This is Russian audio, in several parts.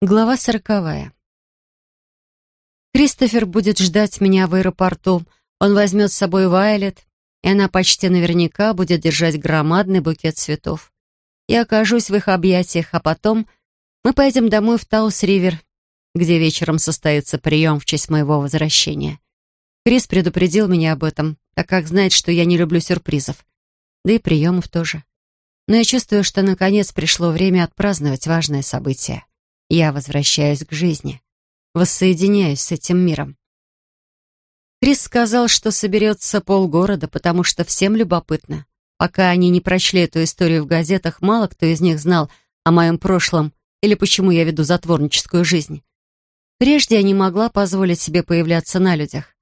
Глава сороковая. Кристофер будет ждать меня в аэропорту. Он возьмет с собой Вайлет, и она почти наверняка будет держать громадный букет цветов. Я окажусь в их объятиях, а потом мы поедем домой в Таус-Ривер, где вечером состоится прием в честь моего возвращения. Крис предупредил меня об этом, так как знает, что я не люблю сюрпризов. Да и приемов тоже. Но я чувствую, что наконец пришло время отпраздновать важное событие. Я возвращаюсь к жизни. Воссоединяюсь с этим миром. Крис сказал, что соберется полгорода, потому что всем любопытно. Пока они не прочли эту историю в газетах, мало кто из них знал о моем прошлом или почему я веду затворническую жизнь. Прежде я не могла позволить себе появляться на людях.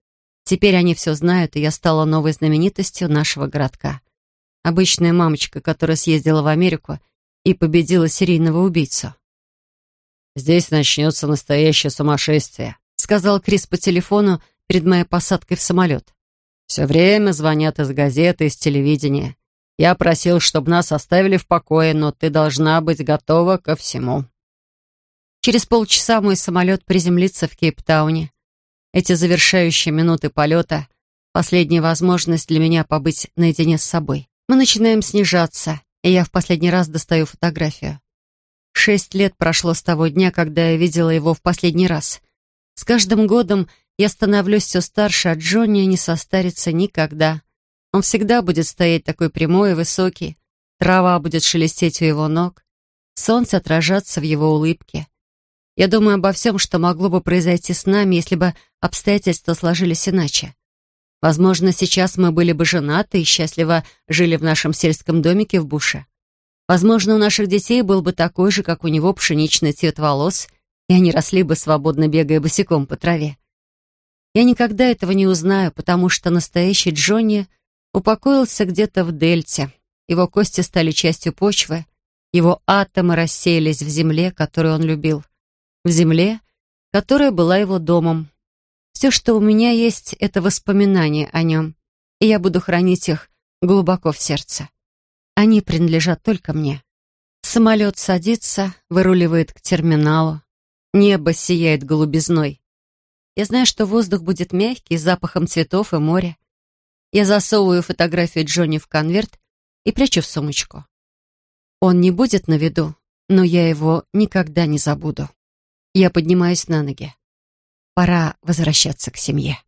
Теперь они все знают, и я стала новой знаменитостью нашего городка. Обычная мамочка, которая съездила в Америку и победила серийного убийцу. «Здесь начнется настоящее сумасшествие», — сказал Крис по телефону перед моей посадкой в самолет. «Все время звонят из газеты, из телевидения. Я просил, чтобы нас оставили в покое, но ты должна быть готова ко всему». Через полчаса мой самолет приземлится в Кейптауне. Эти завершающие минуты полета — последняя возможность для меня побыть наедине с собой. Мы начинаем снижаться, и я в последний раз достаю фотографию. Шесть лет прошло с того дня, когда я видела его в последний раз. С каждым годом я становлюсь все старше, а Джонни не состарится никогда. Он всегда будет стоять такой прямой и высокий. Трава будет шелестеть у его ног. Солнце отражаться в его улыбке. Я думаю обо всем, что могло бы произойти с нами, если бы обстоятельства сложились иначе. Возможно, сейчас мы были бы женаты и счастливо жили в нашем сельском домике в Буше. Возможно, у наших детей был бы такой же, как у него, пшеничный цвет волос, и они росли бы свободно, бегая босиком по траве. Я никогда этого не узнаю, потому что настоящий Джонни упокоился где-то в дельте. Его кости стали частью почвы, его атомы рассеялись в земле, которую он любил. В земле, которая была его домом. Все, что у меня есть, это воспоминания о нем, и я буду хранить их глубоко в сердце. Они принадлежат только мне. Самолет садится, выруливает к терминалу. Небо сияет голубизной. Я знаю, что воздух будет мягкий, с запахом цветов и моря. Я засовываю фотографию Джонни в конверт и прячу в сумочку. Он не будет на виду, но я его никогда не забуду. Я поднимаюсь на ноги. Пора возвращаться к семье.